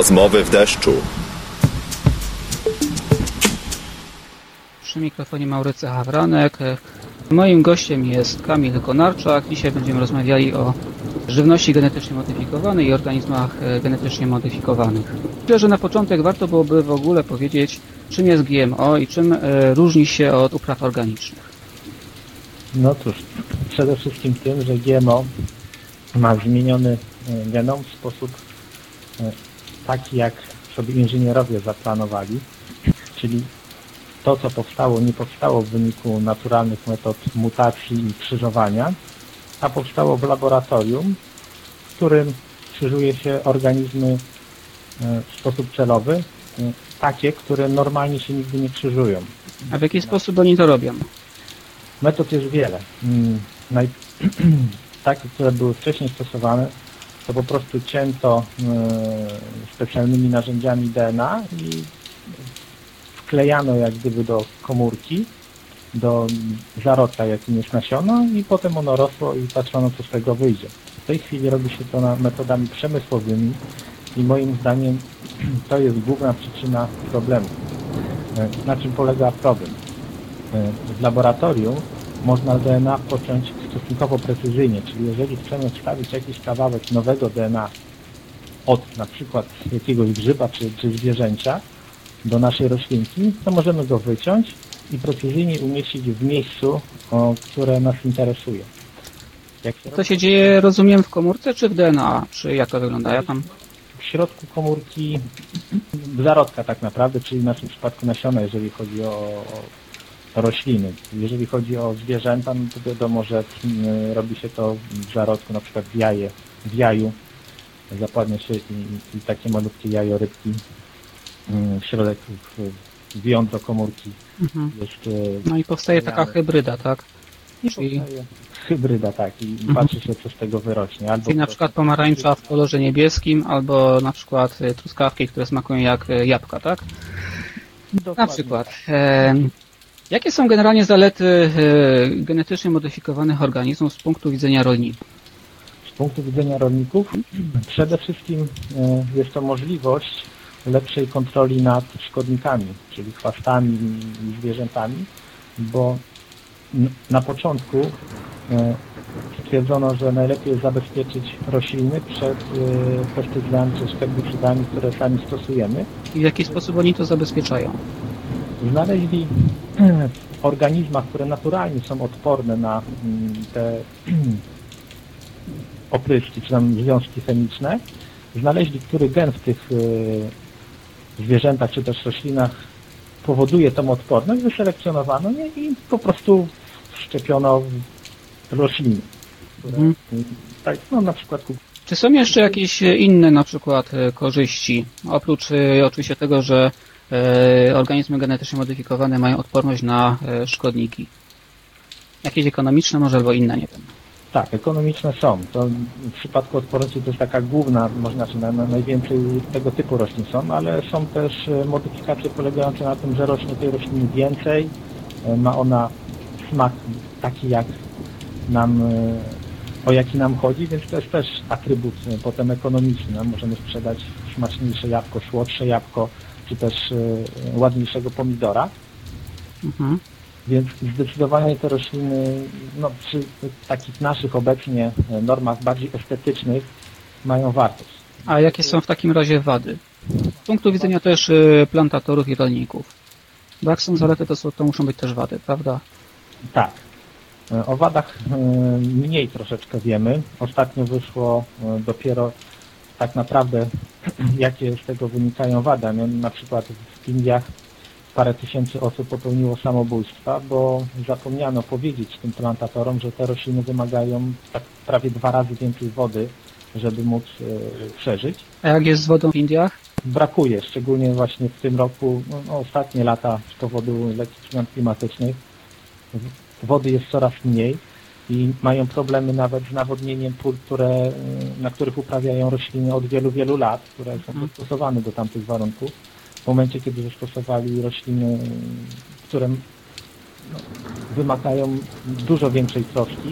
Rozmowy w deszczu. Przy mikrofonie Maurycy Hawranek. Moim gościem jest Kamil Konarczak. Dzisiaj będziemy rozmawiali o żywności genetycznie modyfikowanej i organizmach e, genetycznie modyfikowanych. Myślę, że na początek warto byłoby w ogóle powiedzieć, czym jest GMO i czym e, różni się od upraw organicznych. No cóż, przede wszystkim tym, że GMO ma zmieniony e, genom w sposób taki, jak sobie inżynierowie zaplanowali, czyli to, co powstało, nie powstało w wyniku naturalnych metod mutacji i krzyżowania, a powstało w laboratorium, w którym krzyżuje się organizmy e, w sposób celowy, e, takie, które normalnie się nigdy nie krzyżują. A w jaki sposób oni to robią? Metod jest wiele. Mm. Takie, które były wcześniej stosowane, to po prostu cięto e, specjalnymi narzędziami DNA i wklejano jak gdyby do komórki, do zarodka, jakim jest nasiono i potem ono rosło i patrzono, co z tego wyjdzie. W tej chwili robi się to metodami przemysłowymi i moim zdaniem to jest główna przyczyna problemu. E, Na czym polega problem? E, w laboratorium można DNA pociąć stosunkowo precyzyjnie, czyli jeżeli chcemy wstawić jakiś kawałek nowego DNA od na przykład jakiegoś grzyba czy, czy zwierzęcia do naszej roślinki, to możemy go wyciąć i precyzyjnie umieścić w miejscu, o, które nas interesuje. Jak się To się dzieje, rozumiem, w komórce czy w DNA? Czy jak to wygląda? Ja tam... w środku komórki zarodka tak naprawdę, czyli w naszym przypadku nasiona, jeżeli chodzi o, o rośliny. Jeżeli chodzi o zwierzęta, no to wiadomo, że mm, robi się to w zarodku, na przykład w jaje, w jaju zapładnia się i, i takie malutkie jajorybki mm, w środek, w, komórki Mhm. jest No i powstaje taka hybryda, tak? i Czyli, hybryda, tak, i, Mhm. patrzy się, co z tego wyrośnie. Albo czyli na przykład pomarańcza w kolorze niebieskim, albo na przykład e, truskawki, które smakują jak e, jabłka, tak? Na Dokładnie. przykład. E, jakie są generalnie zalety e, genetycznie modyfikowanych organizmów z punktu widzenia rolników? Z punktu widzenia rolników przede wszystkim e, jest to możliwość lepszej kontroli nad szkodnikami, czyli chwastami i zwierzętami, bo na początku e, stwierdzono, że najlepiej jest zabezpieczyć rośliny przed pestycydami czy herbicydami, które sami stosujemy. I w jaki sposób oni to zabezpieczają? Znaleźli organizmach, które naturalnie są odporne na mm, te opryszki, czy tam związki chemiczne, znaleźli, który gen w tych e, zwierzętach, czy też roślinach powoduje tą odporność, wyselekcjonowano je i po prostu wszczepiono w rośliny. Które, Mhm. tak, no na przykład. Czy są jeszcze jakieś inne na przykład e, korzyści? Oprócz e, oczywiście tego, że organizmy genetycznie modyfikowane mają odporność na e, szkodniki. Jakieś ekonomiczne może albo inne, nie wiem. Tak, ekonomiczne są. To w przypadku odporności to jest taka główna, można czy na, na najwięcej tego typu roślin są, ale są też e, modyfikacje polegające na tym, że rośnie tej rośliny więcej, e, ma ona smak taki jak nam, e, o jaki nam chodzi, więc to jest też atrybut e, potem ekonomiczny. No, możemy sprzedać smaczniejsze jabłko, słodsze jabłko, czy też e, ładniejszego pomidora. Mhm. Więc zdecydowanie te rośliny no, przy takich naszych obecnie e, normach bardziej estetycznych mają wartość. A jakie są w takim razie wady? Z punktu widzenia też e, plantatorów i rolników. Bo jak są zalety, to, są, to muszą być też wady, prawda? Tak. O wadach mniej troszeczkę wiemy. Ostatnio wyszło dopiero tak naprawdę jakie z tego wynikają wady. No, Na przykład w Indiach parę tysięcy osób popełniło samobójstwa, bo zapomniano powiedzieć tym plantatorom, że te rośliny wymagają tak prawie dwa razy więcej wody, żeby móc e, przeżyć. A jak jest z wodą w Indiach? brakuje, szczególnie właśnie w tym roku, no, no, ostatnie lata z powodu lekkich zmian klimatycznych, wody jest coraz mniej i mają problemy nawet z nawodnieniem pól, które, y, na których uprawiają rośliny od wielu, wielu lat, które są Mhm. dostosowane do tamtych warunków. W momencie, kiedy zastosowali rośliny, y, które no, wymagają dużo większej troski,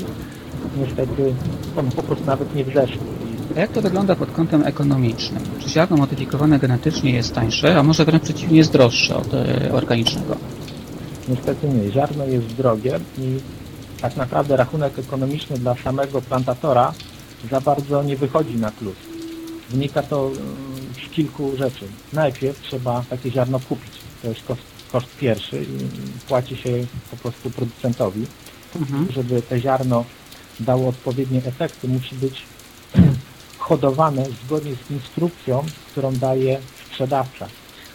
niestety one po prostu nawet nie wzeszły. A jak to wygląda pod kątem ekonomicznym? Czy ziarno modyfikowane genetycznie jest tańsze, a może wręcz przeciwnie jest droższe od e, organicznego? Niestety nie. Ziarno jest drogie i tak naprawdę rachunek ekonomiczny dla samego plantatora za bardzo nie wychodzi na plus. Wynika to mm, z kilku rzeczy. Najpierw trzeba takie ziarno kupić. To jest koszt, koszt pierwszy i płaci się po prostu producentowi. Mhm. Żeby to ziarno dało odpowiednie efekty, musi być hodowane zgodnie z instrukcją, którą daje sprzedawca.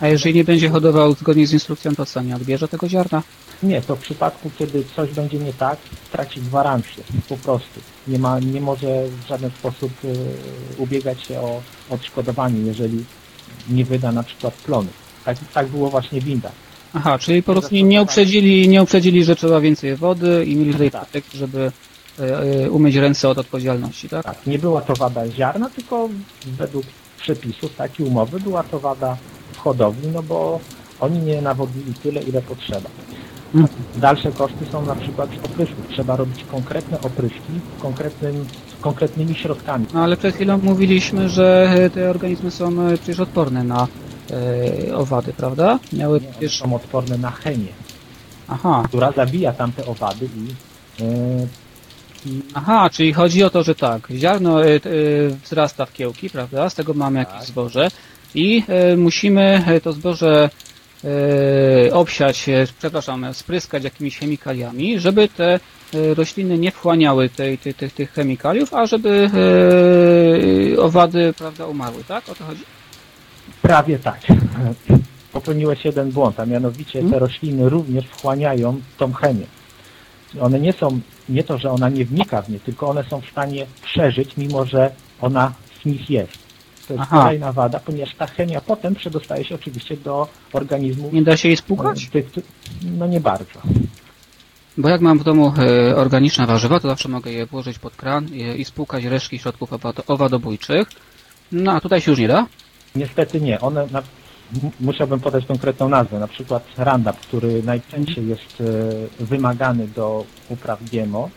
A jeżeli nie będzie hodował zgodnie z instrukcją, to co, nie odbierze tego ziarna? Nie, to w przypadku, kiedy coś będzie nie tak, traci gwarancję, po prostu. Nie, ma, nie może w żaden sposób e, ubiegać się o odszkodowanie, jeżeli nie wyda na przykład plonu. Tak, tak było właśnie w Indach. Aha, czyli po prostu nie, uprzedzili, nie uprzedzili, że trzeba więcej wody i mieli tutaj Tak. pretekst, żeby e, e, umyć ręce od odpowiedzialności, tak? Tak, nie była to wada ziarna, tylko według przepisów takiej umowy była to wada hodowli, no bo oni nie nawodnili tyle, ile potrzeba. Mm. Dalsze koszty są na przykład z oprysków. Trzeba robić konkretne opryski konkretnym, konkretnymi środkami. No ale przed chwilą mówiliśmy, że e, te organizmy są e, przecież odporne na e, owady, prawda? Miały Nie, przecież... są odporne na chemię, Aha, która zabija tamte owady i, e, aha, czyli chodzi o to, że tak, ziarno e, wzrasta w kiełki, prawda? Z tego mamy jakieś Tak. zboże i e, musimy e, to zboże e, obsiać, przepraszam, spryskać jakimiś chemikaliami, żeby te rośliny nie wchłaniały tej, tej, tych, tych chemikaliów, a żeby owady, prawda, umarły, tak? O to chodzi? prawie tak. Popełniłeś jeden błąd, a mianowicie te Hmm? rośliny również wchłaniają tą chemię. One nie są, nie to, że ona nie wnika w nie, tylko one są w stanie przeżyć, mimo że ona w nich jest. To jest Aha. kolejna wada, ponieważ ta chemia potem przedostaje się oczywiście do organizmu. Nie da się jej spłukać? Tych, tych, no nie bardzo. Bo jak mam w domu e, organiczne warzywa, to zawsze mogę je włożyć pod kran i, i spłukać resztki środków owado- owadobójczych. No a tutaj się już nie da? Niestety nie. One na, musiałbym podać konkretną nazwę, na przykład Roundup, który najczęściej jest e, wymagany do upraw GMO,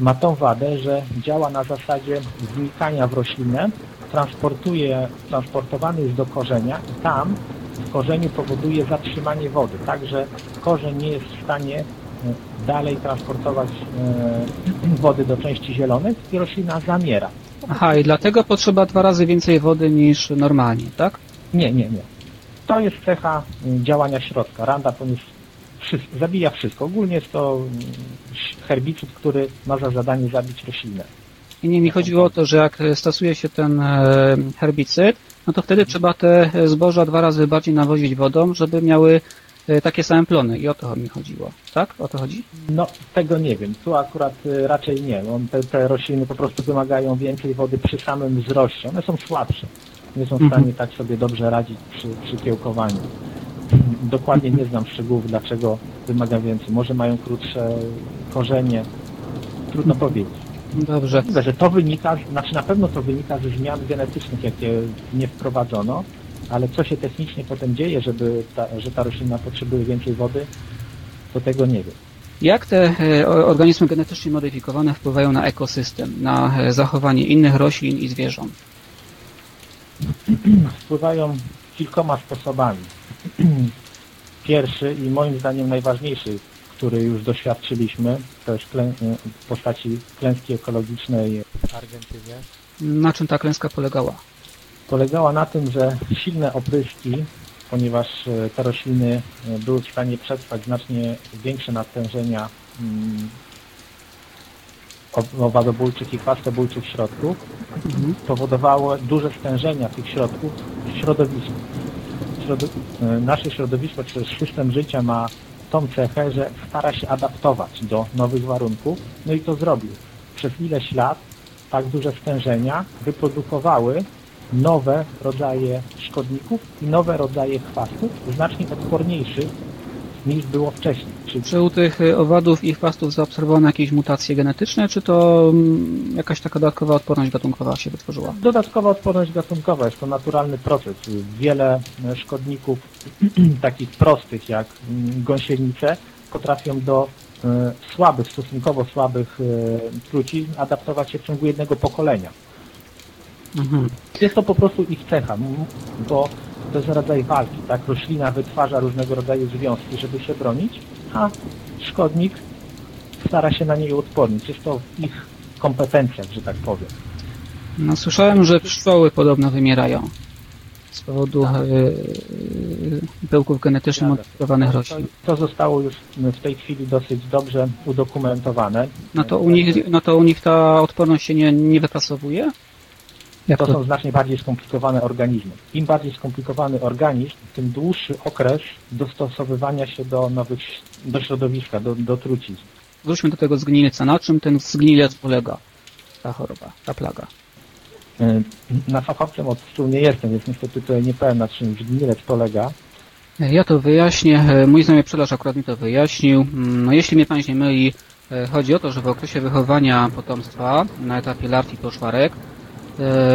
ma tą wadę, że działa na zasadzie wnikania w roślinę, transportuje, transportowany jest do korzenia i tam w korzeniu powoduje zatrzymanie wody, także korzeń nie jest w stanie e, dalej transportować e, wody do części zielonych i roślina zamiera. Aha, i dlatego potrzeba dwa razy więcej wody niż normalnie, tak? Nie, nie, nie. To jest cecha y, działania środka. Roundup on jest wszy- zabija wszystko. Ogólnie jest to herbicyd, który ma za zadanie zabić roślinę. I nie mi chodziło o to, że jak e, stosuje się ten e, herbicyd, no to wtedy trzeba te e, zboża dwa razy bardziej nawozić wodą, żeby miały e, takie same plony. I o to mi chodziło, tak? O to chodzi? No, tego nie wiem. Tu akurat y, raczej nie. Te, te rośliny po prostu wymagają więcej wody przy samym wzroście. One są słabsze. Nie są w Mhm. stanie tak sobie dobrze radzić przy, przy kiełkowaniu. Dokładnie nie znam szczegółów, dlaczego wymaga więcej. Może mają krótsze korzenie. Trudno powiedzieć. Dobrze. Możliwe, że to wynika, znaczy na pewno to wynika ze zmian genetycznych, jakie nie wprowadzono, ale co się technicznie potem dzieje, żeby ta, że ta roślina potrzebuje więcej wody, to tego nie wiem. Jak te e, organizmy genetycznie modyfikowane wpływają na ekosystem, na e, zachowanie innych roślin i zwierząt? Wpływają kilkoma sposobami. Pierwszy i moim zdaniem najważniejszy, który już doświadczyliśmy, to jest klę, w postaci klęski ekologicznej w Argentynie. Na czym ta klęska polegała? polegała na tym, że silne opryski, ponieważ e, te rośliny e, były w stanie przetrwać znacznie większe natężenia mm, owadobójczych i chwastobójczych środków, Mhm. powodowało duże stężenia tych środków w środowisku. E, nasze środowisko, czy system życia ma tą cechę, że stara się adaptować do nowych warunków, no i to zrobił. Przez ileś lat tak duże stężenia wyprodukowały nowe rodzaje szkodników i nowe rodzaje chwastów, znacznie odporniejszych niż było wcześniej. Czy u tych e, owadów i chwastów zaobserwowano jakieś mutacje genetyczne, czy to mm, jakaś taka dodatkowa odporność gatunkowa się wytworzyła? Dodatkowa odporność gatunkowa jest to naturalny proces. Wiele e, szkodników takich prostych jak mm, gąsienice potrafią do e, słabych, stosunkowo słabych e, trucizn adaptować się w ciągu jednego pokolenia. Mhm. Jest to po prostu ich cecha, bo to jest rodzaj walki, tak? Roślina wytwarza różnego rodzaju związki, żeby się bronić, a szkodnik stara się na niej uodpornić. Jest to w ich kompetencjach, że tak powiem. No, słyszałem, że pszczoły podobno wymierają z powodu Tak. e, e, pyłków genetycznie modyfikowanych roślin. to zostało już w tej chwili dosyć dobrze udokumentowane. No to u nich, no to u nich ta odporność się nie, nie wypracowuje? To są znacznie bardziej skomplikowane organizmy. Im bardziej skomplikowany organizm, tym dłuższy okres dostosowywania się do nowych, do środowiska, do, do trucizn. Wróćmy do tego zgnilca. Na czym ten zgnilec polega? Ta choroba, ta plaga. Y, Na fachowcem od pszczół nie jestem, więc niestety tutaj nie powiem na czym gnilec polega. Ja to wyjaśnię. E, Mój znajomy pszczelarz akurat mi to wyjaśnił. Mm, No, jeśli mnie pamięć nie myli, chodzi o to, że w okresie wychowania potomstwa na etapie larw i poszwarek,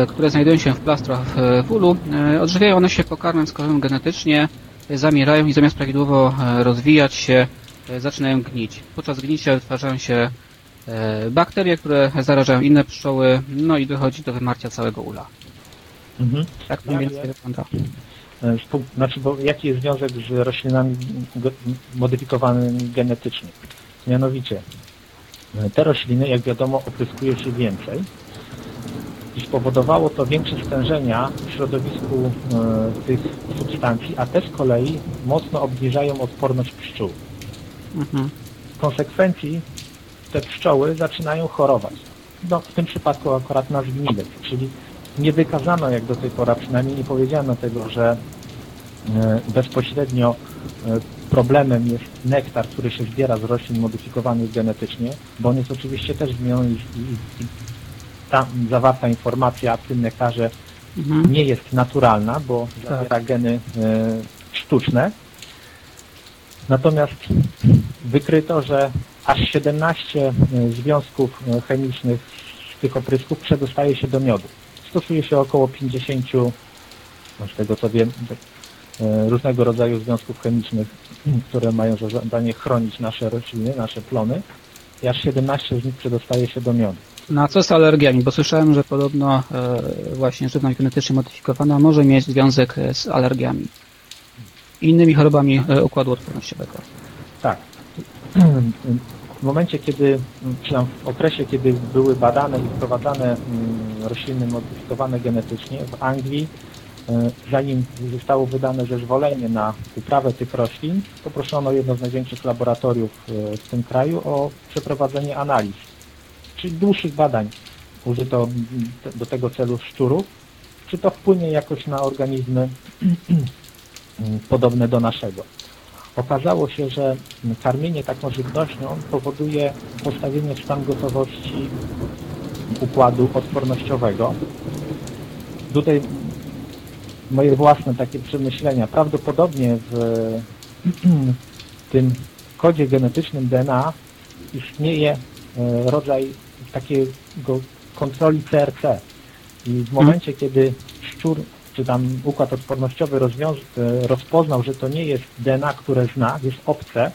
które znajdują się w plastrach w, w ulu, e, odżywiają one się pokarmem skórowym genetycznie, e, zamierają i zamiast prawidłowo e, rozwijać się, e, zaczynają gnić. Podczas gnicia wytwarzają się e, bakterie, które zarażają inne pszczoły, no i dochodzi do wymarcia całego ula. Mhm. Tak to mniej więcej wygląda. Znaczy, bo jaki jest związek z roślinami modyfikowanymi genetycznie? Mianowicie, te rośliny, jak wiadomo, opryskuje się więcej i spowodowało to większe stężenia w środowisku y, tych substancji, a te z kolei mocno obniżają odporność pszczół. Mhm. W konsekwencji te pszczoły zaczynają chorować. No, w tym przypadku akurat na zgnilec, czyli nie wykazano jak do tej pory, przynajmniej nie powiedziano tego, że e, bezpośrednio e, problemem jest nektar, który się zbiera z roślin modyfikowanych genetycznie, bo on jest oczywiście też zmieniony i, i tam zawarta informacja w tym nektarze Mhm. nie jest naturalna, bo zawiera geny e, sztuczne. Natomiast wykryto, że aż 17 e, związków e, chemicznych z tych oprysków przedostaje się do miodu. Stosuje się około 50, no z tego co wiem, różnego rodzaju związków chemicznych, które mają za zadanie chronić nasze rośliny, nasze plony i aż 17 z nich przedostaje się do miodu. No a co z alergiami? Bo słyszałem, że podobno e, właśnie żywność genetycznie modyfikowana może mieć związek e, z alergiami. Innymi chorobami e, układu odpornościowego. Tak. W momencie, kiedy, w okresie, kiedy były badane i wprowadzane mm, rośliny modyfikowane genetycznie w Anglii, zanim zostało wydane zezwolenie na uprawę tych roślin, poproszono jedno z największych laboratoriów w tym kraju o przeprowadzenie analiz, czyli dłuższych badań. Użyto do tego celu szczurów, czy to wpłynie jakoś na organizmy podobne do naszego. Okazało się, że karmienie taką żywnością powoduje postawienie w stan gotowości układu odpornościowego. Tutaj moje własne takie przemyślenia. Prawdopodobnie w tym kodzie genetycznym DNA istnieje e, rodzaj takiego kontroli CRC. I w momencie, kiedy szczur czy tam układ odpornościowy e, rozpoznał, że to nie jest DNA, które zna, jest obce,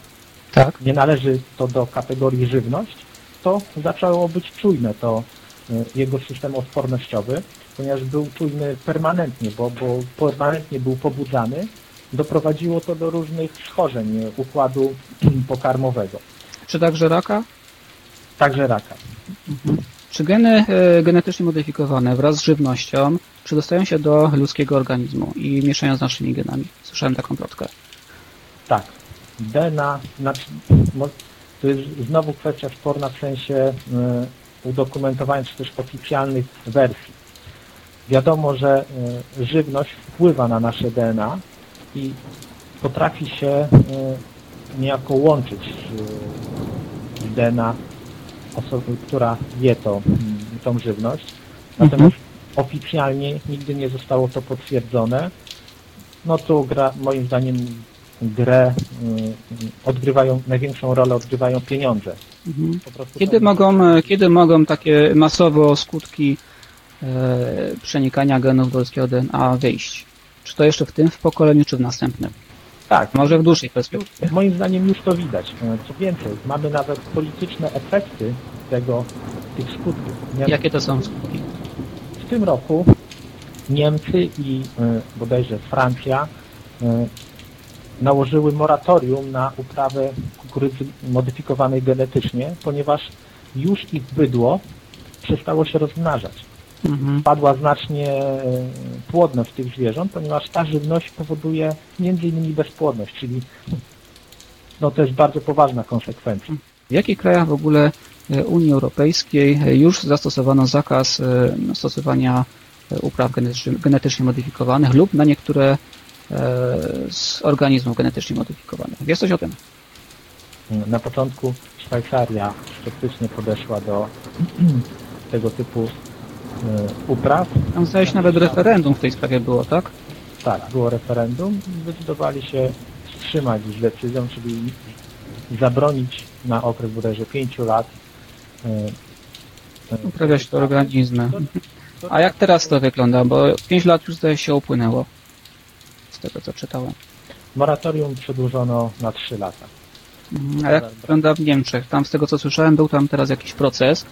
Tak. nie należy to do kategorii żywność, to zaczęło być czujne to e, jego system odpornościowy, ponieważ był czujny permanentnie, bo, bo permanentnie był pobudzany, doprowadziło to do różnych schorzeń układu pokarmowego, Czy także raka? Także raka. Czy geny e, genetycznie modyfikowane wraz z żywnością przedostają się do ludzkiego organizmu i mieszają z naszymi genami? Słyszałem taką plotkę. Tak. DNA, znaczy, to jest znowu kwestia sporna w sensie y, udokumentowania czy też oficjalnych wersji. Wiadomo, że y, żywność wpływa na nasze DNA i potrafi się niejako łączyć z DNA osoby, która je to, mm, tą żywność. Natomiast oficjalnie nigdy nie zostało to potwierdzone. No tu gra, moim zdaniem grę y, odgrywają, największą rolę odgrywają pieniądze. Mhm. Kiedy to- mogą, e, kiedy mogą takie masowo skutki e, przenikania genów do ludzkiego DNA wyjść? Czy to jeszcze w tym w pokoleniu, czy w następnym? Tak, Może w dłuższej perspektywie. moim zdaniem już to widać. E, Co więcej, mamy nawet polityczne efekty tego, tych skutków. Jakie to są skutki? W tym roku Niemcy i e, bodajże Francja e, nałożyły moratorium na uprawę kukurydzy modyfikowanej genetycznie, ponieważ już ich bydło przestało się rozmnażać. Mhm. Spadła znacznie płodność tych zwierząt, ponieważ ta żywność powoduje między innymi bezpłodność, czyli no to jest bardzo poważna konsekwencja. W jakich krajach w ogóle e, Unii Europejskiej e, już zastosowano zakaz e, stosowania upraw genetycznie, modyfikowanych lub na niektóre z organizmów genetycznie modyfikowanych? Wiesz coś o tym? Na początku Szwajcaria sceptycznie podeszła do tego typu upraw. Tam zdaje się nawet referendum w tej sprawie było, tak? Tak, było referendum i zdecydowali się wstrzymać z decyzją, czyli zabronić na okres bodajże 5 lat e, e, Uprawiać te organizmy. A jak teraz to wygląda? Bo 5 lat już zdaje się upłynęło. Z tego co czytałem. Moratorium przedłużono na 3 lata. A jak wygląda w Niemczech? Tam z tego co słyszałem był tam teraz jakiś proces, e,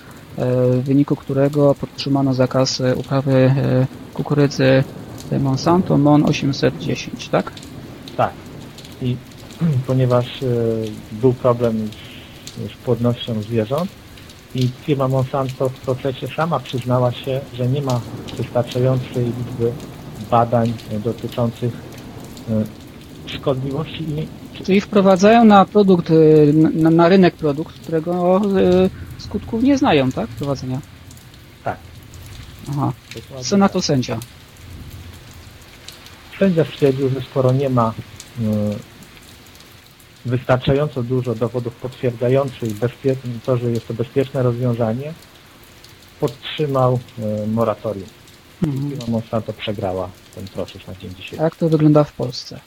w wyniku którego podtrzymano zakaz e, uprawy e, kukurydzy Monsanto MON 810, tak? Tak. I ponieważ był problem z, z płodnością zwierząt i firma Monsanto w procesie sama przyznała się, że nie ma wystarczającej liczby badań dotyczących szkodliwości i Czyli wprowadzają na produkt, e, na, na rynek produkt, którego e, skutków nie znają, tak? Wprowadzenia. tak. Aha. Co na to sędzia? Sędzia stwierdził, że skoro nie ma e, wystarczająco dużo dowodów potwierdzających to, że jest to bezpieczne rozwiązanie, podtrzymał moratorium. Mhm. Monsanto przegrała ten proces na dzień dzisiejszy. Jak to wygląda w Polsce?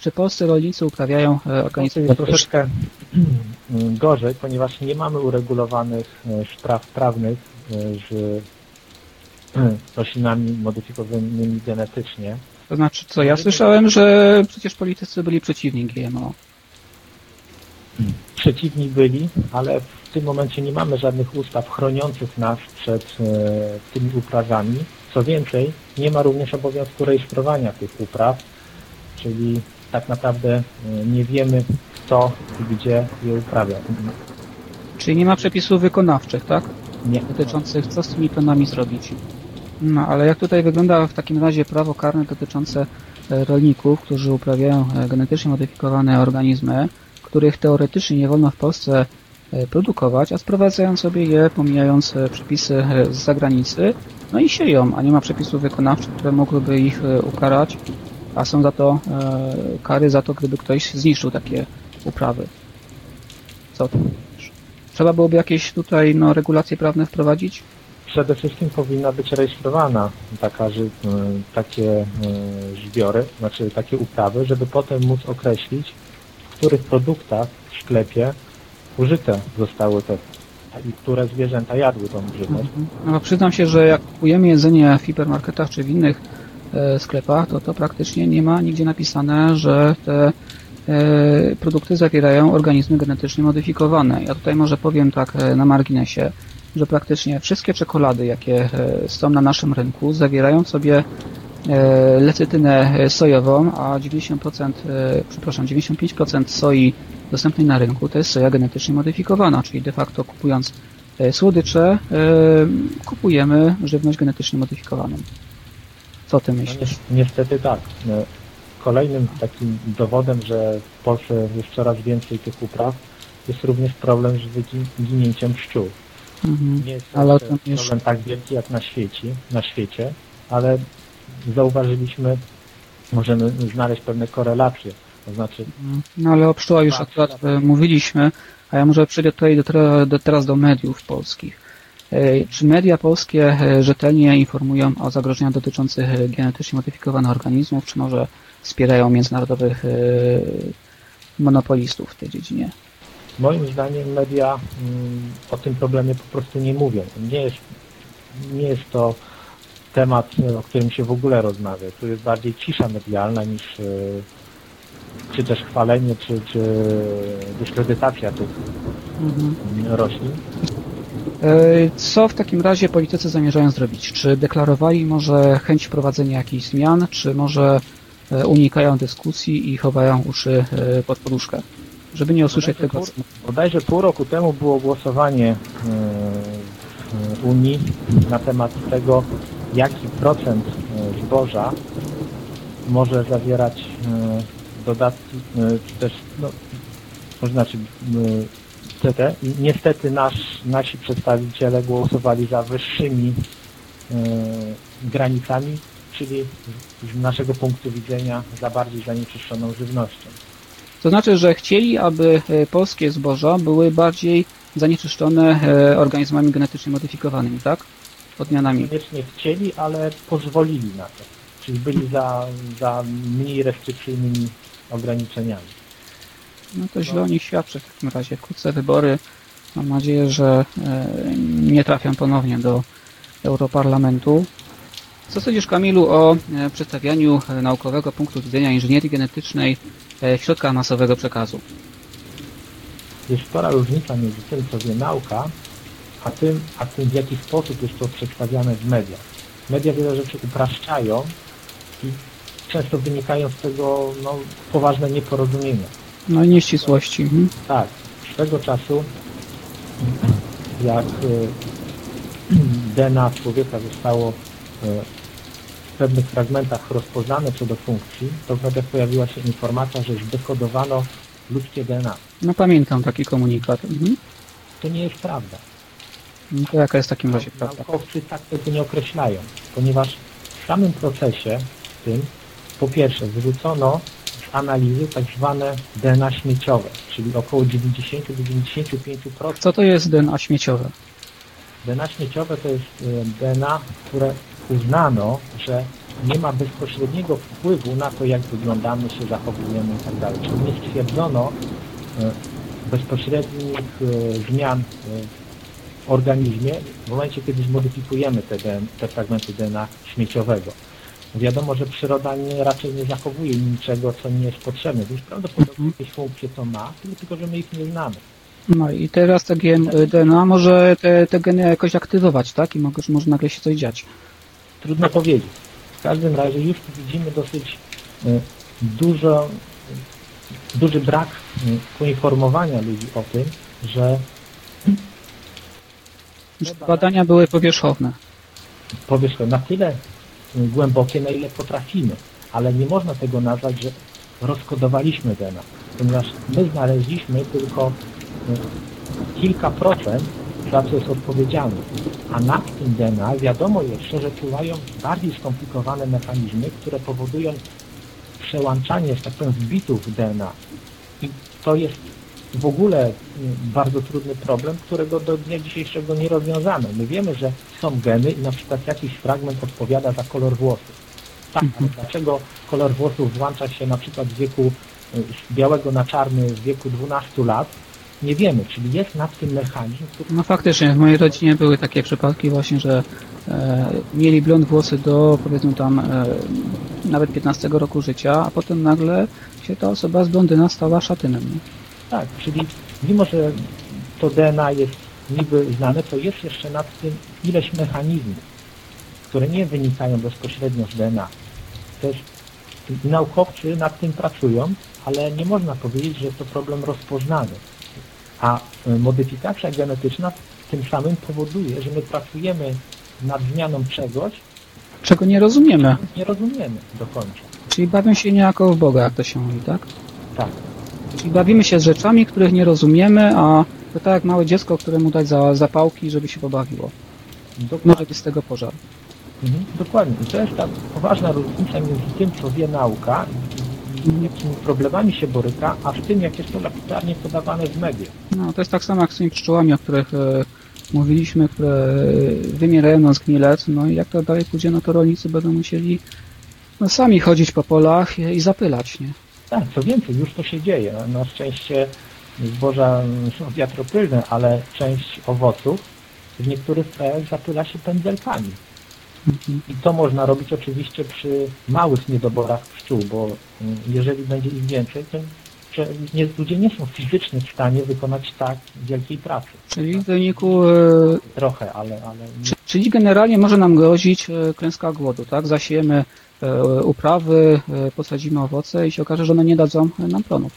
Czy polscy rolnicy uprawiają e, organizmy jest troszeczkę gorzej, ponieważ nie mamy uregulowanych e, spraw prawnych e, z roślinami modyfikowanymi genetycznie. To znaczy co? Ja słyszałem, że przecież politycy byli przeciwni GMO. Przeciwni byli, ale w tym momencie nie mamy żadnych ustaw chroniących nas przed tymi uprawami. Co więcej, nie ma również obowiązku rejestrowania tych upraw, czyli tak naprawdę e, nie wiemy kto i gdzie je uprawia. Czyli nie ma przepisów wykonawczych, tak? Nie. Dotyczących co z tymi plonami zrobić. No, ale jak tutaj wygląda w takim razie prawo karne dotyczące e, rolników, którzy uprawiają e, genetycznie modyfikowane organizmy, których teoretycznie nie wolno w Polsce produkować, a sprowadzają sobie je, pomijając przepisy z zagranicy, no i sieją, a nie ma przepisów wykonawczych, które mogłyby ich ukarać, a są za to e, kary za to, gdyby ktoś zniszczył takie uprawy. Co ty mówisz? Trzeba byłoby jakieś tutaj no, regulacje prawne wprowadzić? Przede wszystkim powinna być rejestrowana taka, że, takie e, zbiory, znaczy takie uprawy, żeby potem móc określić, w których produktach w sklepie użyte zostały te i które zwierzęta jadły tą żywność. Mhm. No, przyznam się, że jak kupujemy jedzenie w hipermarketach czy w innych sklepach, to to praktycznie nie ma nigdzie napisane, że te e, produkty zawierają organizmy genetycznie modyfikowane. Ja tutaj może powiem tak e, na marginesie, że praktycznie wszystkie czekolady, jakie e, są na naszym rynku, zawierają w sobie e, lecytynę sojową, a 90%, e, przepraszam, 95% soi dostępnej na rynku to jest soja genetycznie modyfikowana, czyli de facto kupując e, słodycze, e, kupujemy żywność genetycznie modyfikowaną. Co ty No, myślisz? ni- niestety tak. E, Kolejnym takim dowodem, że w Polsce jest coraz więcej tych upraw, jest również problem z wyginięciem pszczół. Mhm. Nie jest to Ale o jeszcze tym już- problem tak wielki jak na świecie, na świecie, ale zauważyliśmy, możemy znaleźć pewne korelacje. To znaczy, No ale o pszczołach już akurat e, mówiliśmy, a ja może przejdę tutaj do, do, teraz do mediów polskich. E, Czy media polskie e, rzetelnie informują o zagrożeniach dotyczących e, genetycznie modyfikowanych organizmów, czy może wspierają międzynarodowych monopolistów w tej dziedzinie? moim zdaniem media mm, o tym problemie po prostu nie mówią. Nie jest, nie jest to temat, o którym się w ogóle rozmawia. Tu jest bardziej cisza medialna niż czy też chwalenie, czy, czy dyskredytacja tych Mhm. roślin. E, Co w takim razie politycy zamierzają zrobić? Czy deklarowali może chęć wprowadzenia jakichś zmian, czy może e, unikają dyskusji i chowają uszy e, pod poduszkę, żeby nie usłyszeć tego, pół- Bodajże pół roku temu było głosowanie w Unii na temat tego, jaki procent zboża może zawierać dodatki, czy też, no, to znaczy te, i niestety nasz, nasi przedstawiciele głosowali za wyższymi e, granicami, czyli z- z naszego punktu widzenia za bardziej zanieczyszczoną żywnością. To znaczy, że chcieli, aby e, polskie zboża były bardziej zanieczyszczone e, organizmami genetycznie modyfikowanymi, tak? Odmianami. Niekoniecznie chcieli, ale pozwolili na to. Czyli byli za, za mniej restrykcyjnymi ograniczeniami. No to źle o nich świadczy w takim razie. Wkrótce wybory. Mam nadzieję, że e, nie trafią ponownie do Europarlamentu. Co sądzisz, Kamilu, o e, przedstawianiu e, naukowego punktu widzenia inżynierii genetycznej w środkach masowego przekazu? Jest spora różnica między tym, co wie nauka, a tym, a tym, w jaki sposób jest to przedstawiane w mediach. Media wiele rzeczy upraszczają i często wynikają z tego no, poważne nieporozumienia. No i nieścisłości. Mhm. Tak, swego czasu, jak e, DNA człowieka zostało e, w pewnych fragmentach rozpoznane co do funkcji, to w mediach pojawiła się informacja, że zdekodowano ludzkie DNA. No pamiętam taki komunikat. Mhm. To nie jest prawda. No to jaka jest w takim razie prawda? Naukowcy tak tego nie określają, ponieważ w samym procesie tym, po pierwsze, wyrzucono analizy tak zwane DNA śmieciowe, czyli około 90-95% Co to jest DNA śmieciowe? DNA śmieciowe to jest e, DNA, które uznano, że nie ma bezpośredniego wpływu na to, jak wyglądamy, się zachowujemy itd. Czyli nie stwierdzono e, bezpośrednich e, zmian w organizmie w momencie, kiedy zmodyfikujemy te, te fragmenty DNA śmieciowego. Wiadomo, że przyroda nie, raczej nie zachowuje niczego, co nie jest potrzebne, więc prawdopodobnie Mhm. jakieś funkcje to ma, tylko, że my ich nie znamy. No i teraz te GM, DNA może te, te geny jakoś aktywować, tak? I może, może nagle się coś dziać. Trudno powiedzieć. W każdym razie już widzimy dosyć e, dużo, duży brak e, poinformowania ludzi o tym, że badania były powierzchowne. powiesz to na tyle głębokie, na ile potrafimy, ale nie można tego nazwać, że rozkodowaliśmy DNA, ponieważ my znaleźliśmy tylko e, kilka procent za co jest odpowiedzialny. A nad tym DNA wiadomo jeszcze, że czuwają bardziej skomplikowane mechanizmy, które powodują przełączanie, że tak powiem, DNA. I to jest w ogóle mm, bardzo trudny problem, którego do dnia dzisiejszego nie rozwiązano. My wiemy, że są geny i na przykład jakiś fragment odpowiada za kolor włosów. Tak, ale dlaczego kolor włosów włącza się na przykład w wieku y, z białego na czarny w wieku 12 lat? Nie wiemy, czyli jest nad tym mechanizm, który No faktycznie, w mojej rodzinie były takie przypadki właśnie, że e, mieli blond włosy do powiedzmy tam e, nawet 15 roku życia, a potem nagle się ta osoba z blondyna stała szatynem. Nie? Tak, czyli mimo, że to DNA jest niby znane, to jest jeszcze nad tym ileś mechanizmów, które nie wynikają bezpośrednio z DNA. To jest, naukowcy nad tym pracują, ale nie można powiedzieć, że jest to problem rozpoznany. A y, modyfikacja genetyczna tym samym powoduje, że my pracujemy nad zmianą czegoś, Czego nie rozumiemy. nie rozumiemy do końca. Czyli bawią się niejako w Boga, jak to się mówi, tak? Tak. Czyli bawimy się z rzeczami, których nie rozumiemy, a to tak jak małe dziecko, któremu dać za, zapałki, żeby się pobawiło. Dokładnie. Może być z tego pożar. Mhm, dokładnie. To jest ta poważna różnica między tym, co wie nauka i jakimi problemami się boryka, a z tym, jak jest to lapidarnie podawane w mediach. No, to jest tak samo jak z tymi pszczołami, o których e, mówiliśmy, które e, wymierają na zgnilec. No i jak to dalej pójdzie, no to rolnicy będą musieli no, sami chodzić po polach i, i zapylać, nie? Tak, co więcej, już to się dzieje. Na szczęście zboża są wiatropylne, ale część owoców w niektórych krajach zapyla się pędzelkami. I to można robić oczywiście przy małych niedoborach pszczół, bo mm, jeżeli będzie ich więcej, to nie, ludzie nie są fizycznie w stanie wykonać tak wielkiej pracy. Czyli w wyniku, e, Trochę, ale, ale czyli generalnie może nam grozić e, klęska głodu, tak? Zasiejemy uprawy, e, posadzimy owoce i się okaże, że one nie dadzą e, nam plonów.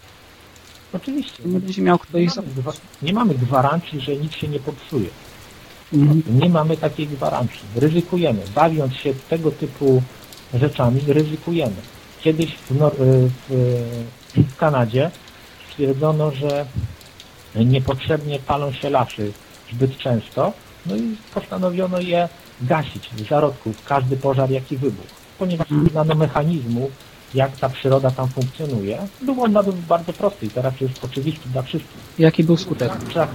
oczywiście. Nie będzie miał kto ich... nie mamy gwarancji, że nic się nie popsuje. Mhm. Nie mamy takiej gwarancji. Ryzykujemy. Bawiąc się tego typu rzeczami, ryzykujemy. Kiedyś w, Nor- w, w Kanadzie stwierdzono, że niepotrzebnie palą się lasy zbyt często, no i postanowiono je gasić z zarodków, każdy pożar jaki wybuch. Ponieważ nie znano mechanizmu, jak ta przyroda tam funkcjonuje, był on nawet bardzo prosty i teraz jest oczywisty dla wszystkich Jaki był skutek? w czasach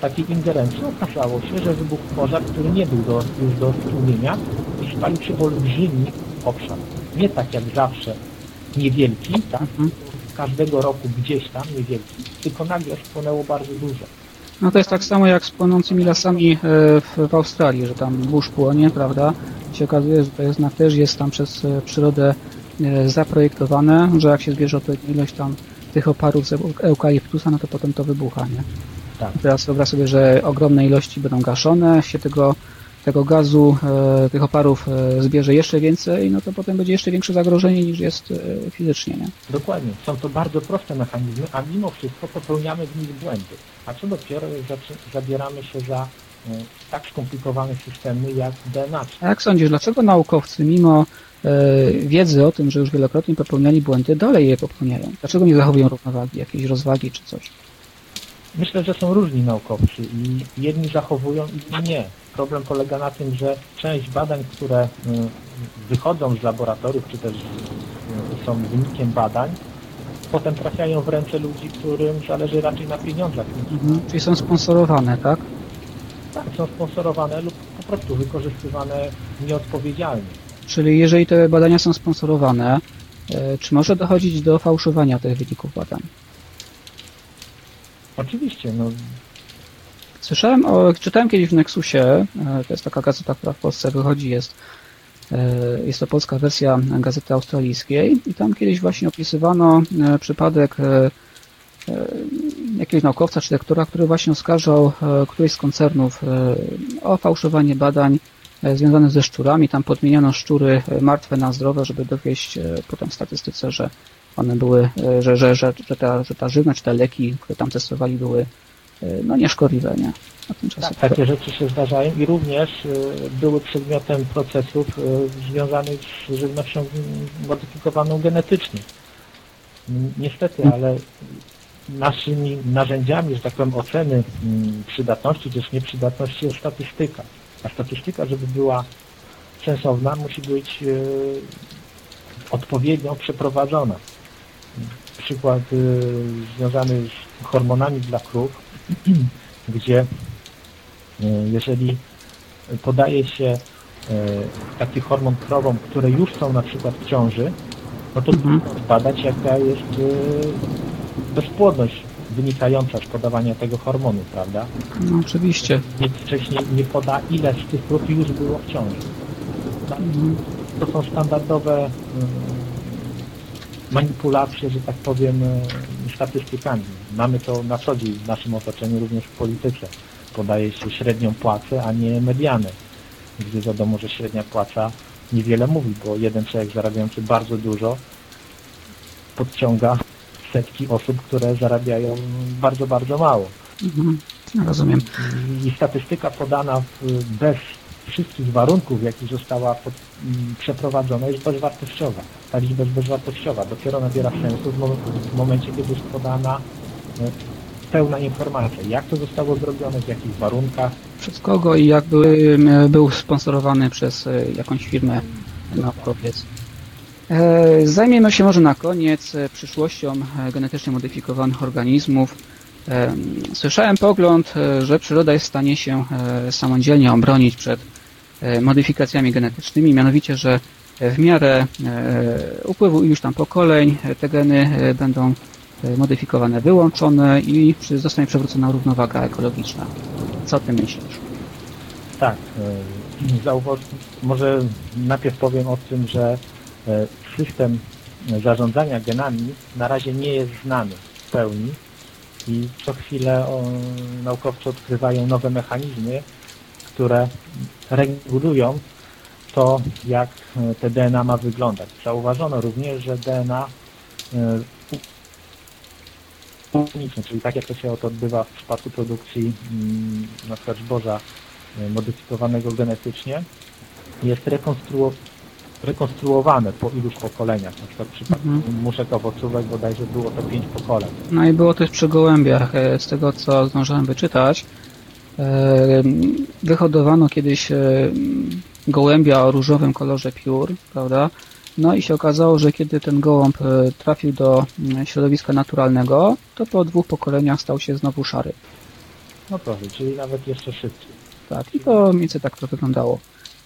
takiej ingerencji okazało się, że wybuchł pożar, który nie był do, już do stłumienia i spalił się olbrzymi obszar. Nie tak jak zawsze niewielki, tak? Mhm. każdego roku gdzieś tam niewielki, tylko nagle spłonęło bardzo dużo. No to jest tak samo jak z płonącymi lasami e, w, w Australii, że tam burz płonie, prawda? I się okazuje, że to jest, na- też jest tam przez e, przyrodę e, zaprojektowane, że jak się zbierze odpowiednią ilość tam tych oparów z eu- eukaliptusa, no to potem to wybucha, nie? Tak. Teraz wyobraź sobie, że ogromne ilości będą gaszone, się tego, tego gazu, e, tych oparów e, zbierze jeszcze więcej, no to potem będzie jeszcze większe zagrożenie niż jest e, fizycznie, nie? Dokładnie. Są to bardzo proste mechanizmy, a mimo wszystko popełniamy w nich błędy. A co dopiero, jak zabieramy się za tak skomplikowane systemy jak DNA. A jak sądzisz, dlaczego naukowcy, mimo e, wiedzy o tym, że już wielokrotnie popełniali błędy, dalej je popełniają? Dlaczego nie zachowują równowagi, jakiejś rozwagi czy coś? Myślę, że są różni naukowcy i jedni zachowują, inni nie. Problem polega na tym, że część badań, które y, wychodzą z laboratoriów, czy też są wynikiem badań, potem trafiają w ręce ludzi, którym zależy raczej na pieniądzach. Mhm. Czyli są sponsorowane, tak? Tak, są sponsorowane lub po prostu wykorzystywane nieodpowiedzialnie. Czyli jeżeli te badania są sponsorowane, e, czy może dochodzić do fałszowania tych wyników badań? Oczywiście, no, Słyszałem o, czytałem kiedyś w Nexusie, e, to jest taka gazeta, która w Polsce wychodzi, jest, e, jest to polska wersja gazety australijskiej i tam kiedyś właśnie opisywano e, przypadek e, jakiegoś naukowca czy lektora, który właśnie oskarżał e, któryś z koncernów e, o fałszowanie badań e, związane ze szczurami. Tam podmieniano szczury martwe na zdrowe, żeby dowieść potem w statystyce, że one były, że, że, że, że, ta, że ta żywność, te leki, które tam testowali były no nieszkodliwe, nie? Tak, takie rzeczy się zdarzają i również były przedmiotem procesów związanych z żywnością modyfikowaną genetycznie. Niestety, ale naszymi narzędziami, że tak powiem, oceny mm, przydatności czy też nieprzydatności jest statystyka. A statystyka, żeby była sensowna, musi być y, odpowiednio przeprowadzona. Przykład y, związany z hormonami dla krów, gdzie y, jeżeli podaje się taki hormon krowom, które już są na przykład w ciąży, no to Mhm. zbadać jaka jest bezpłodność wynikająca z podawania tego hormonu, prawda? No, oczywiście. Nikt wcześniej nie poda, ile z tych krów już było w ciąży. Tak? Mhm. To są standardowe y, manipulacje, że tak powiem, y, statystykami. Mamy to na co dzień w naszym otoczeniu, również w polityce. Podaje się średnią płacę, a nie medianę, gdzie wiadomo, że średnia płaca niewiele mówi, bo jeden człowiek zarabiający bardzo dużo podciąga setki osób, które zarabiają bardzo, bardzo mało. Mhm. Rozumiem. I- statystyka podana bez wszystkich warunków, w jakich została pod, m, przeprowadzona, jest bezwartościowa. Ta liczba jest bezwartościowa. Dopiero nabiera sensu w, mom- w momencie, kiedy jest podana e, pełna informacja, jak to zostało zrobione, w jakich warunkach. Przez kogo i jak m, był sponsorowany przez e, jakąś firmę naukowiec. E, Zajmiemy się może na koniec e, przyszłością e, genetycznie modyfikowanych organizmów. E, Słyszałem pogląd, e, że przyroda jest w stanie się e, samodzielnie obronić przed e, modyfikacjami genetycznymi, mianowicie, że w miarę e, upływu iluś tam pokoleń e, te geny e, będą e, modyfikowane, wyłączone i zostanie przywrócona równowaga ekologiczna. Co ty myślisz? Tak, e, zauważ, może najpierw powiem o tym, że e, system zarządzania genami na razie nie jest znany. w pełni i co chwilę naukowcy odkrywają nowe mechanizmy, które regulują to, jak e, te DNA ma wyglądać. Zauważono również, że DNA e, uniczne, czyli tak jak to się odbywa w przypadku produkcji mm, na przykład zboża e, modyfikowanego genetycznie, jest rekonstruo rekonstruowane po iluś pokoleniach. Na przykład w przypadku Mhm. muszek owocówek bodajże było to pięć pokoleń. No i było też przy gołębiach, e, z tego co zdążyłem wyczytać. e, Wyhodowano kiedyś e, gołębia o różowym kolorze piór, prawda? No i się okazało, że kiedy ten gołąb trafił do mm, środowiska naturalnego, to po dwóch pokoleniach stał się znowu szary. No proszę, czyli nawet jeszcze szybciej. Tak, i to mniej więcej tak to wyglądało.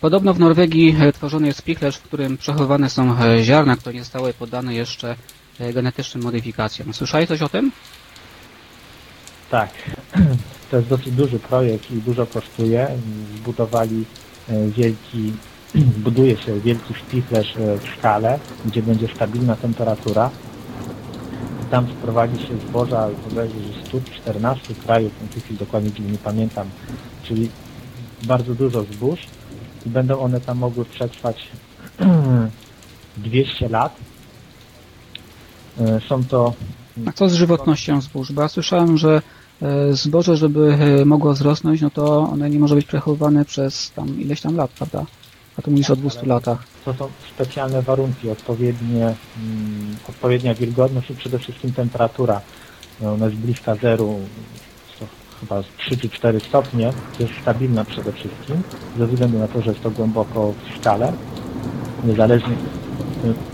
Podobno w Norwegii e, tworzony jest spichlerz, w którym przechowywane są e, ziarna, które nie zostały poddane jeszcze e, genetycznym modyfikacjom. Słyszałeś coś o tym? Tak, to jest dosyć duży projekt i dużo kosztuje. Zbudowali wielki, buduje się wielki szpichlerz e, w skale, gdzie będzie stabilna temperatura. Tam sprowadzi się zboża ze 114 krajów, chwili dokładnie nie pamiętam, czyli bardzo dużo zbóż i będą one tam mogły przetrwać 200 lat. E, Są to A co z żywotnością zbóż? Bo ja słyszałem, że e, zboże, żeby e, mogło wzrosnąć, no to one nie może być przechowywane przez tam ileś tam lat, prawda? A tu mówisz o 200 latach. To są specjalne warunki, odpowiednie, mm, odpowiednia wilgotność i przede wszystkim temperatura. No, Ona jest bliska zeru, chyba z 3 czy 4 stopnie, jest stabilna przede wszystkim, ze względu na to, że jest to głęboko w skale. Niezależnie,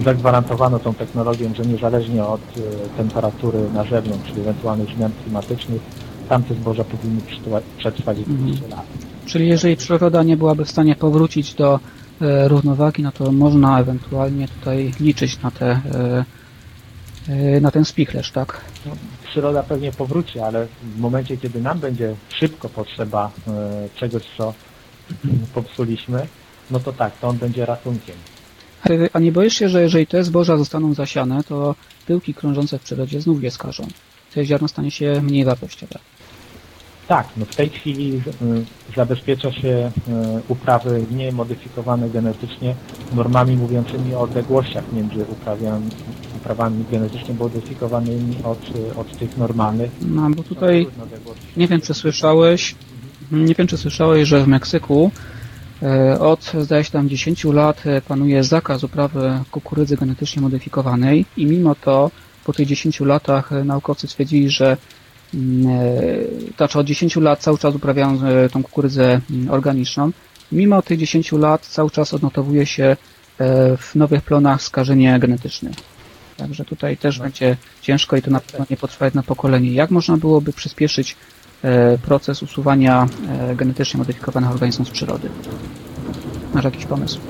y, zagwarantowano tą technologią, że niezależnie od y, temperatury na zewnątrz, czyli ewentualnych zmian klimatycznych, tamte zboża powinny przetrwa- przetrwać 200 lat. Czyli jeżeli przyroda nie byłaby w stanie powrócić do e, równowagi, no to można ewentualnie tutaj liczyć na te e, na ten spichlerz, tak? No, przyroda pewnie powróci, ale w momencie, kiedy nam będzie szybko potrzeba e, czegoś, co popsuliśmy, no to tak, to on będzie ratunkiem. A nie boisz się, że jeżeli te zboża zostaną zasiane, to pyłki krążące w przyrodzie znów je skażą? To ziarno stanie się mniej wartościowe. Tak, no w tej chwili y, zabezpiecza się y, uprawy niemodyfikowane genetycznie normami mówiącymi o odległościach między uprawiami, uprawami genetycznie modyfikowanymi od, y, od tych normalnych. No bo tutaj nie wiem czy słyszałeś, nie wiem czy słyszałeś, że w Meksyku e, od zdaje się tam 10 lat panuje zakaz uprawy kukurydzy genetycznie modyfikowanej i mimo to po tych 10 latach naukowcy stwierdzili, że znaczy od 10 lat cały czas uprawiają e, tą kukurydzę mm, organiczną. Mimo tych 10 lat cały czas odnotowuje się e, w nowych plonach skażenie genetyczne. Także tutaj też będzie ciężko i to na pewno nie potrwa jedno pokolenie. Jak można byłoby przyspieszyć e, proces usuwania e, genetycznie modyfikowanych organizmów z przyrody? Masz jakiś pomysł?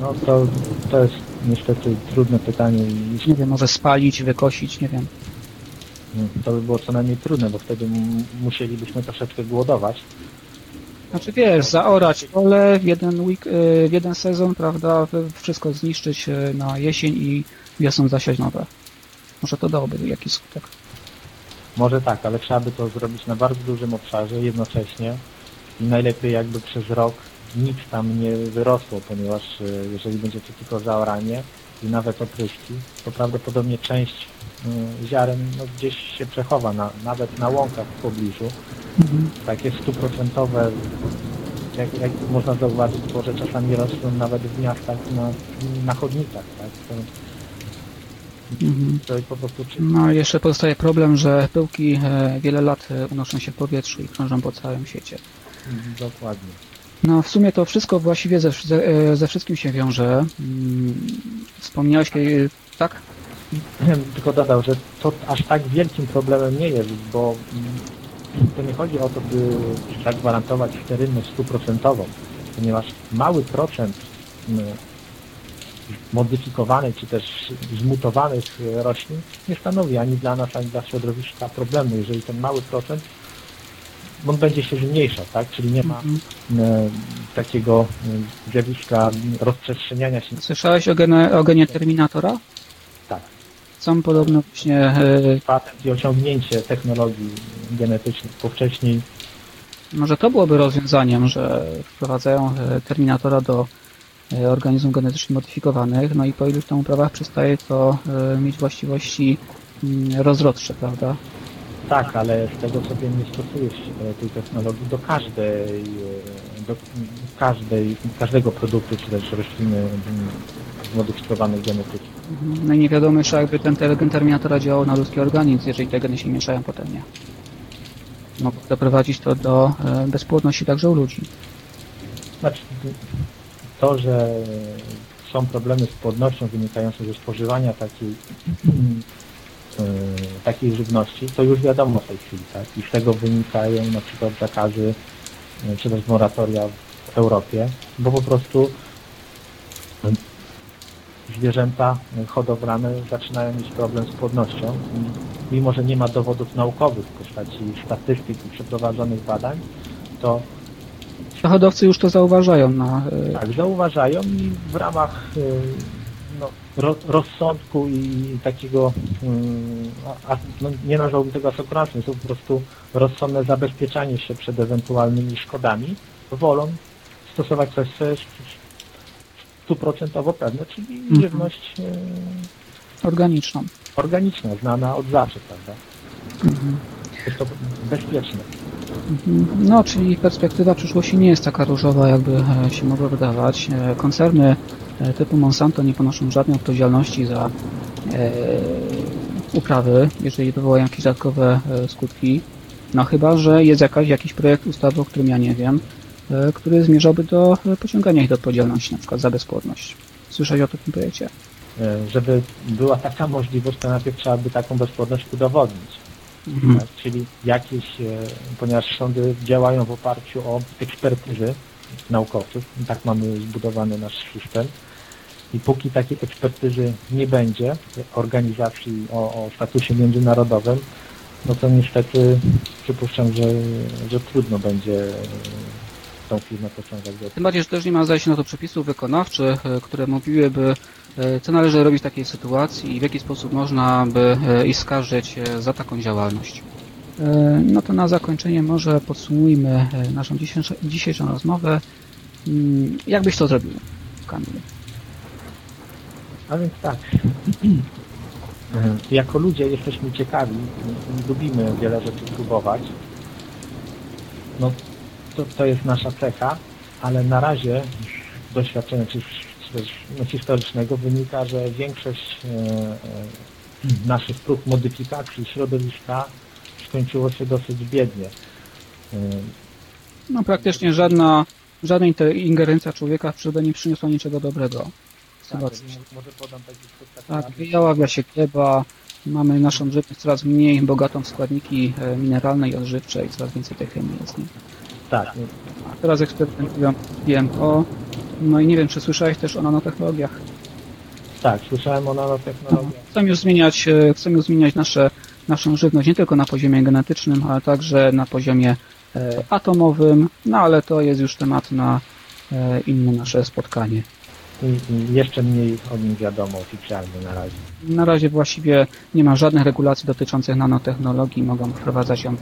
No to, to jest niestety trudne pytanie Nie wiem, może spalić, wykosić, nie wiem. To by było co najmniej trudne, bo wtedy musielibyśmy troszeczkę głodować. Znaczy wiesz, zaorać pole w jeden, week, e, w jeden sezon, prawda, wszystko zniszczyć e, na jesień i wiosną zasiać nowe. Może to dałoby jakiś skutek. Może tak, ale trzeba by to zrobić na bardzo dużym obszarze jednocześnie i najlepiej jakby przez rok nic tam nie wyrosło, ponieważ e, jeżeli będzie to tylko zaoranie i nawet opryski, to prawdopodobnie część ziaren no, gdzieś się przechowa, na, nawet na łąkach w pobliżu. Takie stuprocentowe, jak, jak można zauważyć, że czasami rosną nawet w miastach na, na chodnikach, tak? To, Mhm. No jeszcze pozostaje problem, że pyłki e, wiele lat e, unoszą się w powietrzu i krążą po całym świecie. dokładnie. No w sumie to wszystko właściwie ze, ze, e, ze wszystkim się wiąże. Mm, Wspomniałeś, tak? Tylko dodał, że to aż tak wielkim problemem nie jest, bo mm, to nie chodzi o to, by zagwarantować sterylność stuprocentową, ponieważ mały procent mm, modyfikowanych czy też zmutowanych e, roślin nie stanowi ani dla nas, ani dla środowiska problemu, jeżeli ten mały procent on będzie się zmniejszał, tak? Czyli nie ma Mhm. e, takiego e, zjawiska rozprzestrzeniania się Słyszałeś o, gene, o genie Terminatora? Są podobno właśnie e, patent i osiągnięcie technologii genetycznych, bo wcześniej Może to byłoby rozwiązaniem, że wprowadzają e, terminatora do e, organizmów genetycznie modyfikowanych, no i po iluś tam uprawach przestaje to mieć właściwości mm, rozrodcze, prawda? tak, ale z tego sobie nie stosujesz tej technologii do każdej, do każdej, każdego produktu, czy też rośliny zmodyfikowanej genetycznie. No i nie wiadomo jeszcze jakby ten ter- gen terminatora działał na ludzki organizm, jeżeli te geny się mieszają potem, nie? Mogło doprowadzić to do e, bezpłodności także u ludzi. Znaczy, to, że są problemy z płodnością wynikające ze spożywania takiej, e, takiej żywności, to już wiadomo w tej chwili, tak? I z tego wynikają na przykład zakazy, e, czy też moratoria w Europie, bo po prostu zwierzęta hodowlane zaczynają mieć problem z płodnością. Mimo, że nie ma dowodów naukowych w postaci statystyk i przeprowadzonych badań, to Hodowcy już to zauważają na e, tak, zauważają i w ramach y, no, ro, rozsądku i takiego, a, no, nie nazwałbym tego asekurancją, to po prostu rozsądne zabezpieczanie się przed ewentualnymi szkodami, wolą stosować coś, co jest stuprocentowo pewne, czyli Mhm. żywność y, organiczną. organiczna, znana od zawsze, prawda? Mhm. Jest to bezpieczne. Mhm. No, czyli perspektywa przyszłości nie jest taka różowa, jakby e, się mogło wydawać. E, Koncerny e, typu Monsanto nie ponoszą żadnej odpowiedzialności za e, uprawy, jeżeli wywołają jakieś dodatkowe e, skutki. No chyba, że jest jakaś, jakiś projekt ustawy, o którym ja nie wiem, e, który zmierzałby do e, pociągania ich do odpowiedzialności, na przykład za bezpłodność. Słyszałeś o tym projekcie? E, Żeby była taka możliwość, to najpierw trzeba by taką bezpłodność udowodnić. Mhm. tak? czyli jakieś, e, ponieważ sądy działają w oparciu o ekspertyzy naukowców, tak mamy zbudowany nasz system i póki takiej ekspertyzy nie będzie organizacji o, o statusie międzynarodowym, no to niestety przypuszczam, że, że trudno będzie e, tą firmę pociągać do Tym bardziej, że też nie ma się na to przepisów wykonawczych, e, które mówiłyby, e, co należy robić w takiej sytuacji i w jaki sposób można by e, ich skarżyć e, za taką działalność. E, No to na zakończenie może podsumujmy e, naszą dzisiejszą, dzisiejszą rozmowę. Mm, Jak byś to zrobił, Kamil? A więc tak. Jako ludzie jesteśmy ciekawi, i lubimy wiele rzeczy próbować. No, to, to jest nasza cecha, ale na razie z doświadczenia czy, czy historycznego wynika, że większość e, e, naszych prób modyfikacji środowiska skończyło się dosyć biednie. E, No praktycznie żadna, żadna ingerencja człowieka w przyrodę nie przyniosła niczego dobrego. tak, może podam taki Tak, wyjaławia się gleba, mamy naszą żywność coraz mniej bogatą w składniki mineralne i odżywcze i coraz więcej tej chemii jest. Nie? Tak, teraz eksperymentują z GMO. No i nie wiem, czy słyszałeś też o nanotechnologiach. tak, słyszałem o nanotechnologii. Chcą już zmieniać, e, chcą już zmieniać nasze, naszą żywność nie tylko na poziomie genetycznym, ale także na poziomie e, atomowym, no ale to jest już temat na e, inne nasze spotkanie. Jeszcze mniej o nim wiadomo oficjalnie na razie. Na razie właściwie nie ma żadnych regulacji dotyczących nanotechnologii, mogą wprowadzać ją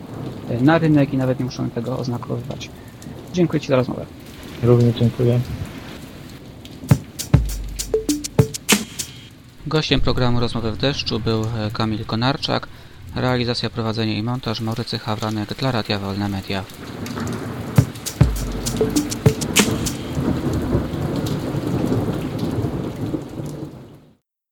e, na rynek i nawet nie muszą tego oznakowywać. Dziękuję Ci za rozmowę. Również dziękuję. Gościem programu Rozmowy w deszczu był e, Kamil Konarczak, realizacja, prowadzenie i montaż Maurycy Hawranek dla Radia Wolne Media.